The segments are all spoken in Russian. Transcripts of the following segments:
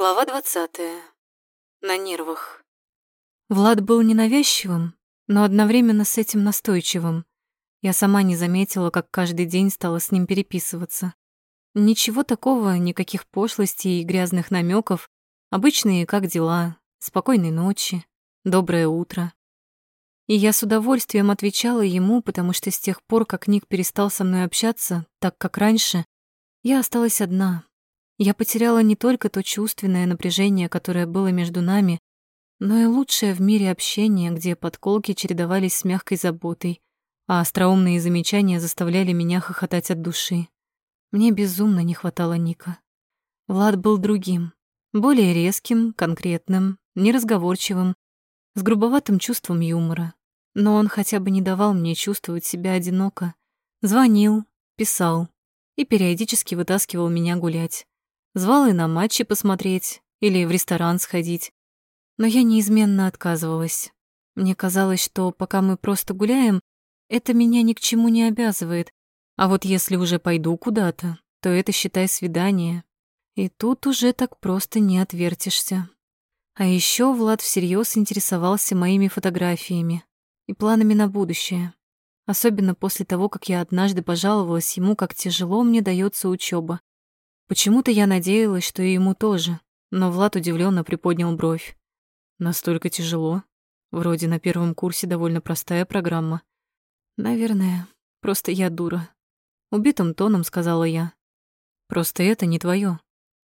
Глава двадцатая. На нервах. Влад был ненавязчивым, но одновременно с этим настойчивым. Я сама не заметила, как каждый день стала с ним переписываться. Ничего такого, никаких пошлостей и грязных намеков. Обычные «как дела?», «спокойной ночи», «доброе утро». И я с удовольствием отвечала ему, потому что с тех пор, как Ник перестал со мной общаться, так как раньше, я осталась одна. Я потеряла не только то чувственное напряжение, которое было между нами, но и лучшее в мире общение, где подколки чередовались с мягкой заботой, а остроумные замечания заставляли меня хохотать от души. Мне безумно не хватало Ника. Влад был другим, более резким, конкретным, неразговорчивым, с грубоватым чувством юмора но он хотя бы не давал мне чувствовать себя одиноко. Звонил, писал и периодически вытаскивал меня гулять. Звал и на матчи посмотреть или в ресторан сходить. Но я неизменно отказывалась. Мне казалось, что пока мы просто гуляем, это меня ни к чему не обязывает. А вот если уже пойду куда-то, то это, считай, свидание. И тут уже так просто не отвертишься. А еще Влад всерьез интересовался моими фотографиями и планами на будущее. Особенно после того, как я однажды пожаловалась ему, как тяжело мне дается учеба. Почему-то я надеялась, что и ему тоже, но Влад удивленно приподнял бровь. Настолько тяжело. Вроде на первом курсе довольно простая программа. Наверное, просто я дура. Убитым тоном сказала я. Просто это не твое.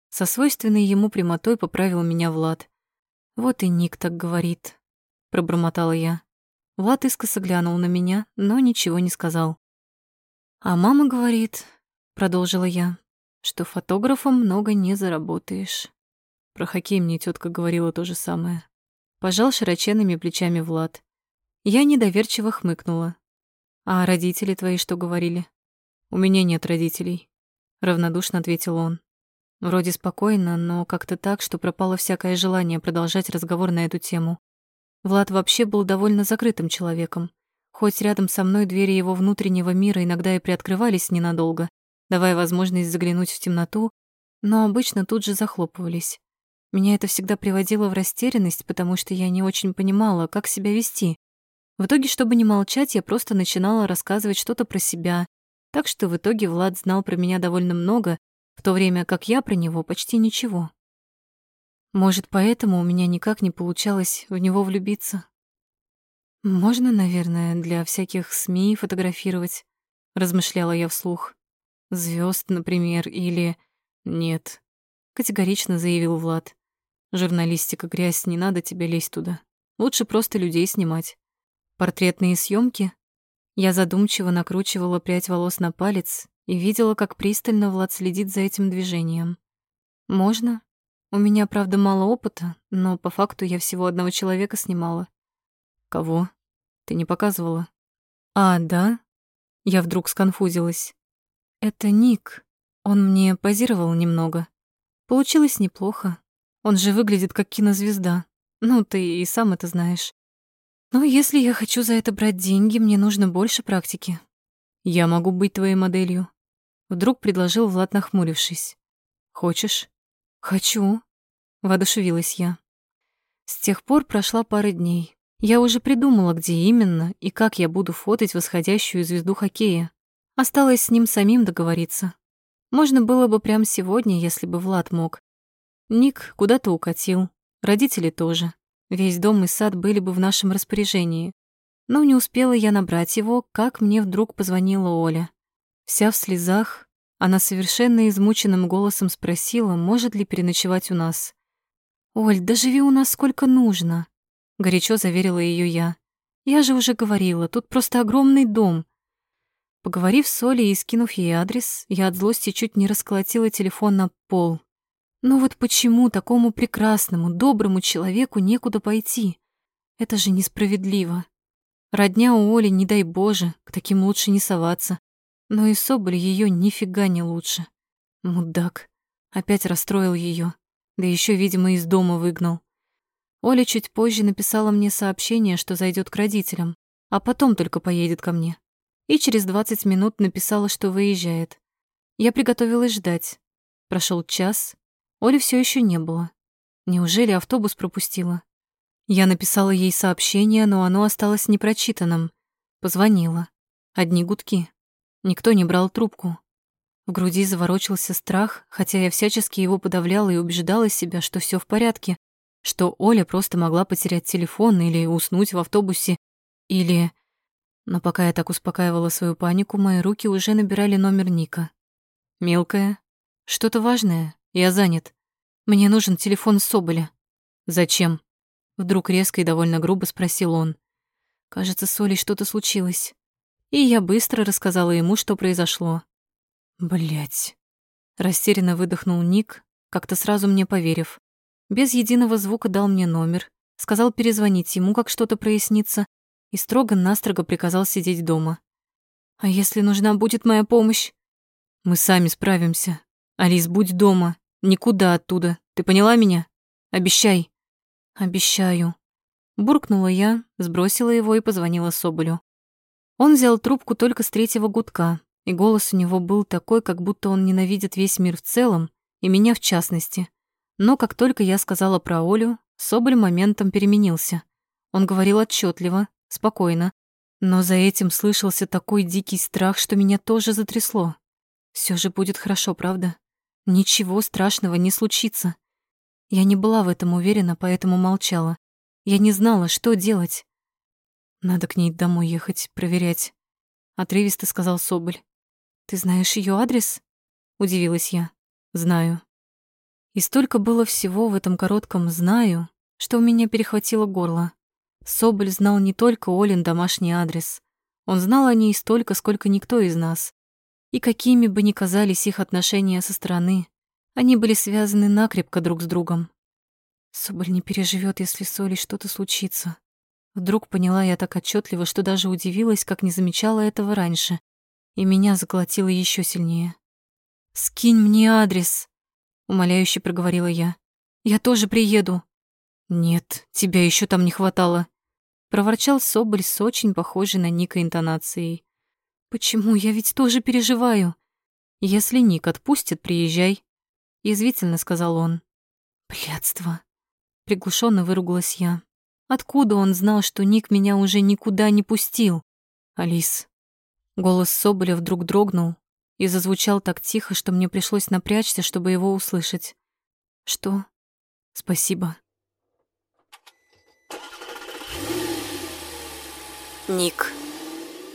Со свойственной ему прямотой поправил меня Влад. Вот и Ник так говорит, пробормотала я. Влад искоса глянул на меня, но ничего не сказал. «А мама говорит, — продолжила я, — что фотографом много не заработаешь. Про хоккей мне тетка говорила то же самое. Пожал широченными плечами Влад. Я недоверчиво хмыкнула. «А родители твои что говорили?» «У меня нет родителей», — равнодушно ответил он. Вроде спокойно, но как-то так, что пропало всякое желание продолжать разговор на эту тему. Влад вообще был довольно закрытым человеком. Хоть рядом со мной двери его внутреннего мира иногда и приоткрывались ненадолго, давая возможность заглянуть в темноту, но обычно тут же захлопывались. Меня это всегда приводило в растерянность, потому что я не очень понимала, как себя вести. В итоге, чтобы не молчать, я просто начинала рассказывать что-то про себя, так что в итоге Влад знал про меня довольно много, в то время как я про него почти ничего. Может, поэтому у меня никак не получалось в него влюбиться. Можно, наверное, для всяких СМИ фотографировать, размышляла я вслух. Звезд, например, или нет, категорично заявил Влад. Журналистика грязь, не надо тебе лезть туда. Лучше просто людей снимать. Портретные съемки. Я задумчиво накручивала прядь волос на палец и видела, как пристально Влад следит за этим движением. Можно, у меня, правда, мало опыта, но по факту я всего одного человека снимала. Кого? Ты не показывала? А, да? Я вдруг сконфузилась. Это Ник. Он мне позировал немного. Получилось неплохо. Он же выглядит как кинозвезда. Ну, ты и сам это знаешь. Но если я хочу за это брать деньги, мне нужно больше практики. Я могу быть твоей моделью. Вдруг предложил Влад, нахмурившись. Хочешь? «Хочу», — воодушевилась я. С тех пор прошла пара дней. Я уже придумала, где именно и как я буду фотать восходящую звезду хоккея. Осталось с ним самим договориться. Можно было бы прямо сегодня, если бы Влад мог. Ник куда-то укатил, родители тоже. Весь дом и сад были бы в нашем распоряжении. Но не успела я набрать его, как мне вдруг позвонила Оля. Вся в слезах, она совершенно измученным голосом спросила, может ли переночевать у нас. «Оль, да живи у нас сколько нужно», — горячо заверила ее я. «Я же уже говорила, тут просто огромный дом». Поговорив с Олей и скинув ей адрес, я от злости чуть не расколотила телефон на пол. Ну вот почему такому прекрасному, доброму человеку некуда пойти? Это же несправедливо. Родня у Оли, не дай Боже, к таким лучше не соваться. Но и Соболь ее нифига не лучше. Мудак. Опять расстроил ее, да еще, видимо, из дома выгнал. Оля чуть позже написала мне сообщение, что зайдет к родителям, а потом только поедет ко мне. И через 20 минут написала, что выезжает. Я приготовилась ждать. Прошел час, Оли все еще не было. Неужели автобус пропустила? Я написала ей сообщение, но оно осталось непрочитанным. Позвонила. Одни гудки. Никто не брал трубку. В груди заворочился страх, хотя я всячески его подавляла и убеждала себя, что все в порядке, что Оля просто могла потерять телефон или уснуть в автобусе, или... Но пока я так успокаивала свою панику, мои руки уже набирали номер Ника. «Мелкая, что-то важное, я занят. Мне нужен телефон Соболя». «Зачем?» Вдруг резко и довольно грубо спросил он. Кажется, с Олей что-то случилось. И я быстро рассказала ему, что произошло. Блять. Растерянно выдохнул Ник, как-то сразу мне поверив. Без единого звука дал мне номер, сказал перезвонить ему, как что-то прояснится, и строго-настрого приказал сидеть дома. «А если нужна будет моя помощь?» «Мы сами справимся. Алис, будь дома. Никуда оттуда. Ты поняла меня? Обещай». «Обещаю». Буркнула я, сбросила его и позвонила Соболю. Он взял трубку только с третьего гудка, и голос у него был такой, как будто он ненавидит весь мир в целом, и меня в частности. Но как только я сказала про Олю, Соболь моментом переменился. Он говорил отчетливо, спокойно, но за этим слышался такой дикий страх, что меня тоже затрясло. Все же будет хорошо, правда? Ничего страшного не случится. Я не была в этом уверена, поэтому молчала. Я не знала, что делать. Надо к ней домой ехать, проверять. Отрывисто сказал Соболь. Ты знаешь ее адрес? Удивилась я. Знаю. И столько было всего в этом коротком «знаю», что у меня перехватило горло. Соболь знал не только Олин домашний адрес. Он знал о ней столько, сколько никто из нас. И какими бы ни казались их отношения со стороны, они были связаны накрепко друг с другом. Соболь не переживет, если с Олей что-то случится. Вдруг поняла я так отчетливо, что даже удивилась, как не замечала этого раньше. И меня заколотило еще сильнее. «Скинь мне адрес», — умоляюще проговорила я. «Я тоже приеду». «Нет, тебя еще там не хватало», — проворчал Соболь с очень похожей на Ника интонацией. «Почему? Я ведь тоже переживаю». «Если Ник отпустит, приезжай», язвительно сказал он. Блядство. Приглушенно выругалась я. Откуда он знал, что Ник меня уже никуда не пустил? Алис. Голос Соболя вдруг дрогнул и зазвучал так тихо, что мне пришлось напрячься, чтобы его услышать. Что? Спасибо. Ник.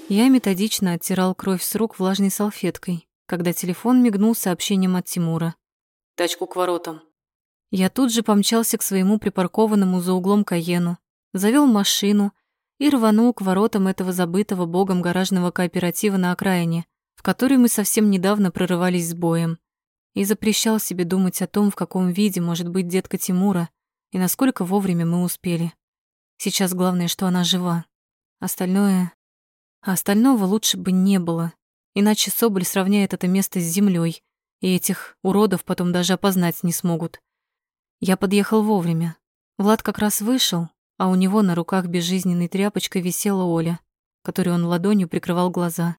Я методично оттирал кровь с рук влажной салфеткой, когда телефон мигнул сообщением от Тимура. Тачку к воротам. Я тут же помчался к своему припаркованному за углом Каену, завел машину и рванул к воротам этого забытого богом гаражного кооператива на окраине, в который мы совсем недавно прорывались с боем, и запрещал себе думать о том, в каком виде может быть детка Тимура и насколько вовремя мы успели. Сейчас главное, что она жива. Остальное... А остального лучше бы не было, иначе Соболь сравняет это место с землей, и этих уродов потом даже опознать не смогут. Я подъехал вовремя. Влад как раз вышел, а у него на руках безжизненной тряпочкой висела Оля, которой он ладонью прикрывал глаза.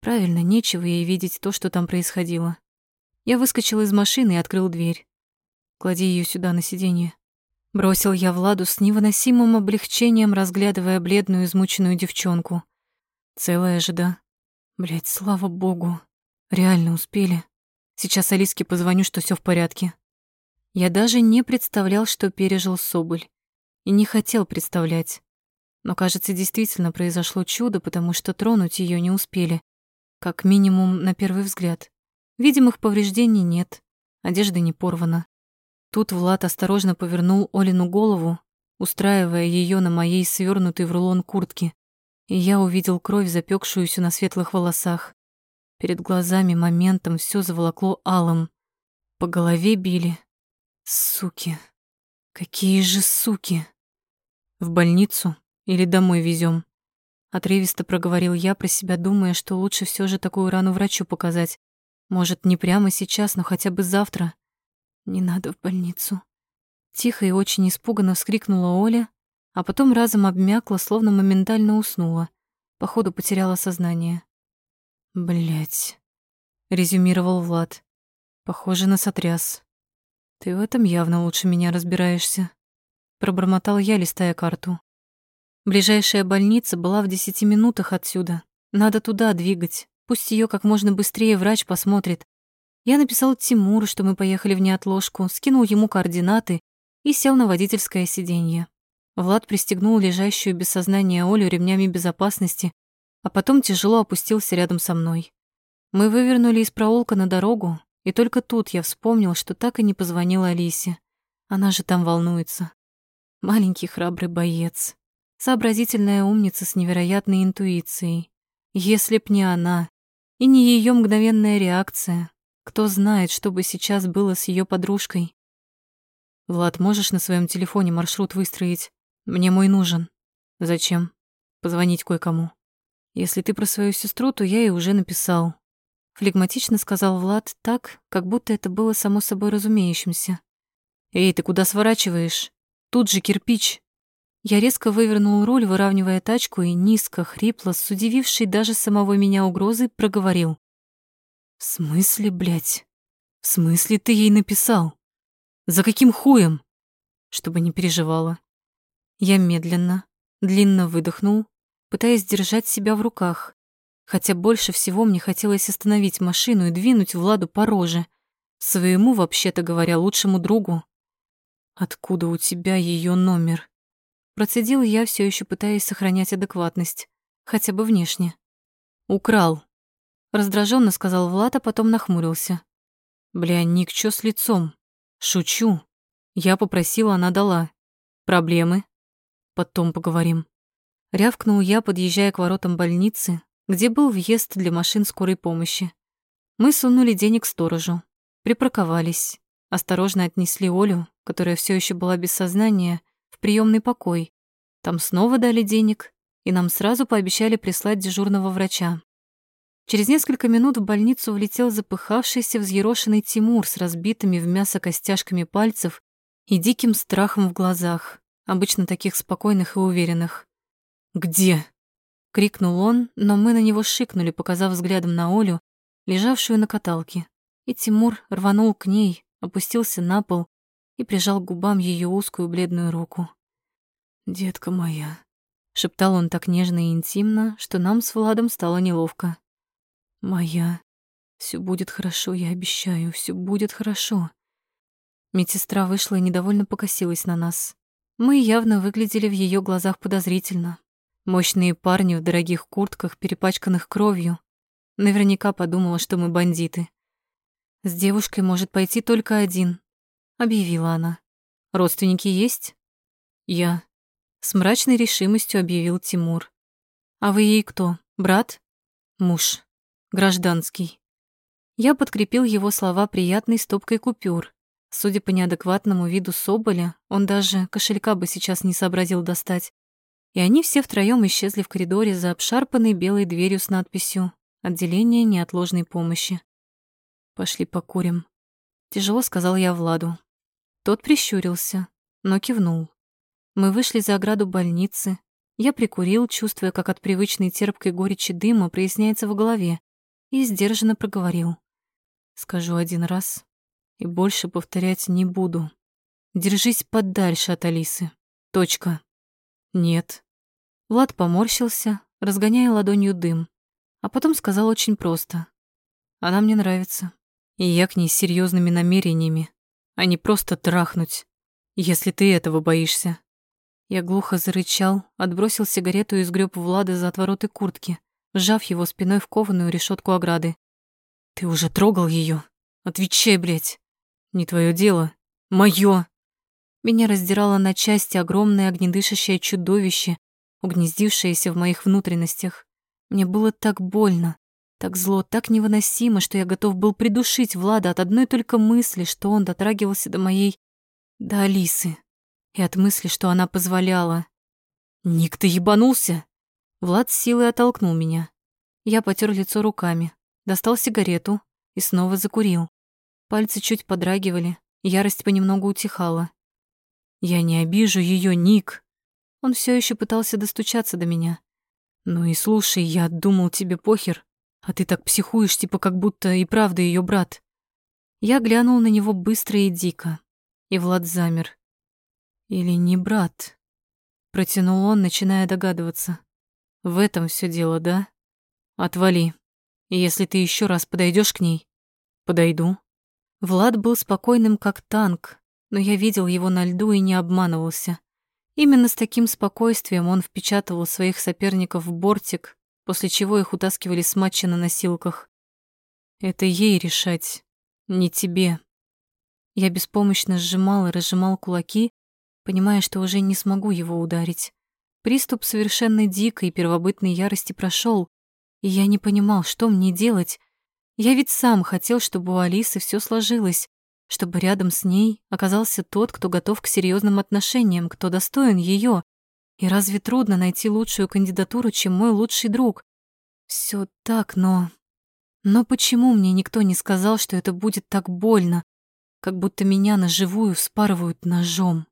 Правильно, нечего ей видеть то, что там происходило. Я выскочил из машины и открыл дверь. «Клади ее сюда, на сиденье». Бросил я Владу с невыносимым облегчением, разглядывая бледную, измученную девчонку. Целая же, да? Блядь, слава богу. Реально успели. Сейчас Алиске позвоню, что все в порядке. Я даже не представлял, что пережил Соболь. И не хотел представлять. Но, кажется, действительно произошло чудо, потому что тронуть ее не успели. Как минимум, на первый взгляд. Видимых повреждений нет, одежда не порвана. Тут Влад осторожно повернул Олину голову, устраивая ее на моей свернутой в рулон куртке, и я увидел кровь, запекшуюся на светлых волосах. Перед глазами моментом все заволокло алым. По голове били. Суки. Какие же суки. В больницу или домой везем? Отрывисто проговорил я про себя, думая, что лучше все же такую рану врачу показать. Может, не прямо сейчас, но хотя бы завтра. Не надо в больницу. Тихо и очень испуганно вскрикнула Оля, а потом разом обмякла, словно моментально уснула. Походу, потеряла сознание. Блять, резюмировал Влад. Похоже на сотряс. Ты в этом явно лучше меня разбираешься. Пробормотал я, листая карту. Ближайшая больница была в десяти минутах отсюда. Надо туда двигать. Пусть ее как можно быстрее врач посмотрит. Я написал Тимуру, что мы поехали в неотложку, скинул ему координаты и сел на водительское сиденье. Влад пристегнул лежащую без сознания Олю ремнями безопасности, а потом тяжело опустился рядом со мной. Мы вывернули из проулка на дорогу, и только тут я вспомнил, что так и не позвонила Алисе. Она же там волнуется. Маленький храбрый боец. Сообразительная умница с невероятной интуицией. Если б не она, и не ее мгновенная реакция, кто знает, что бы сейчас было с ее подружкой. Влад, можешь на своем телефоне маршрут выстроить? Мне мой нужен. Зачем? Позвонить кое-кому. Если ты про свою сестру, то я ей уже написал. Флегматично сказал Влад так, как будто это было само собой разумеющимся. Эй, ты куда сворачиваешь? Тут же кирпич. Я резко вывернул руль, выравнивая тачку, и низко, хрипло, с удивившей даже самого меня угрозой, проговорил. «В смысле, блядь? В смысле ты ей написал? За каким хуем?» Чтобы не переживала. Я медленно, длинно выдохнул, пытаясь держать себя в руках, хотя больше всего мне хотелось остановить машину и двинуть Владу по роже, своему, вообще-то говоря, лучшему другу. «Откуда у тебя ее номер?» Процедил я, все еще пытаясь сохранять адекватность, хотя бы внешне. «Украл», — раздраженно сказал Влад, а потом нахмурился. «Бля, Ник, чё с лицом? Шучу. Я попросила, она дала. Проблемы? Потом поговорим». Рявкнул я, подъезжая к воротам больницы, где был въезд для машин скорой помощи. Мы сунули денег сторожу, припарковались, осторожно отнесли Олю, которая все еще была без сознания, в приемный покой. Там снова дали денег, и нам сразу пообещали прислать дежурного врача. Через несколько минут в больницу влетел запыхавшийся, взъерошенный Тимур с разбитыми в мясо костяшками пальцев и диким страхом в глазах, обычно таких спокойных и уверенных. «Где?» — крикнул он, но мы на него шикнули, показав взглядом на Олю, лежавшую на каталке. И Тимур рванул к ней, опустился на пол и прижал к губам ее узкую бледную руку. «Детка моя», — шептал он так нежно и интимно, что нам с Владом стало неловко. «Моя, все будет хорошо, я обещаю, все будет хорошо». Медсестра вышла и недовольно покосилась на нас. Мы явно выглядели в ее глазах подозрительно. Мощные парни в дорогих куртках, перепачканных кровью. Наверняка подумала, что мы бандиты. С девушкой может пойти только один, объявила она. Родственники есть? Я. С мрачной решимостью объявил Тимур. А вы ей кто? Брат? Муж. Гражданский. Я подкрепил его слова приятной стопкой купюр. Судя по неадекватному виду Соболя, он даже кошелька бы сейчас не сообразил достать. И они все втроем исчезли в коридоре за обшарпанной белой дверью с надписью «Отделение неотложной помощи». «Пошли покурим», — тяжело сказал я Владу. Тот прищурился, но кивнул. Мы вышли за ограду больницы. Я прикурил, чувствуя, как от привычной терпкой горечи дыма проясняется в голове, и сдержанно проговорил. «Скажу один раз, и больше повторять не буду. Держись подальше от Алисы. Точка». «Нет». Влад поморщился, разгоняя ладонью дым, а потом сказал очень просто. «Она мне нравится, и я к ней с серьезными намерениями а не просто трахнуть, если ты этого боишься. Я глухо зарычал, отбросил сигарету и сгреб Влада за отвороты куртки, сжав его спиной в кованую решетку ограды. «Ты уже трогал ее? Отвечай, блядь! Не твое дело. Мое!» Меня раздирало на части огромное огнедышащее чудовище, угнездившееся в моих внутренностях. Мне было так больно, так зло, так невыносимо, что я готов был придушить Влада от одной только мысли, что он дотрагивался до моей... до Алисы. И от мысли, что она позволяла. «Ник, ты ебанулся?» Влад с силой оттолкнул меня. Я потер лицо руками, достал сигарету и снова закурил. Пальцы чуть подрагивали, ярость понемногу утихала. «Я не обижу ее, Ник!» Он все еще пытался достучаться до меня. «Ну и слушай, я думал, тебе похер. А ты так психуешь, типа как будто и правда ее брат. Я глянул на него быстро и дико, И Влад замер. Или не брат? Протянул он, начиная догадываться. В этом все дело, да? Отвали. Если ты еще раз подойдешь к ней, подойду. Влад был спокойным, как танк, но я видел его на льду и не обманывался. Именно с таким спокойствием он впечатывал своих соперников в бортик, после чего их утаскивали с матча на носилках. Это ей решать, не тебе. Я беспомощно сжимал и разжимал кулаки, понимая, что уже не смогу его ударить. Приступ совершенно дикой первобытной ярости прошел, и я не понимал, что мне делать. Я ведь сам хотел, чтобы у Алисы все сложилось, чтобы рядом с ней оказался тот, кто готов к серьезным отношениям, кто достоин ее. И разве трудно найти лучшую кандидатуру, чем мой лучший друг? Все так, но... Но почему мне никто не сказал, что это будет так больно, как будто меня на живую вспарывают ножом?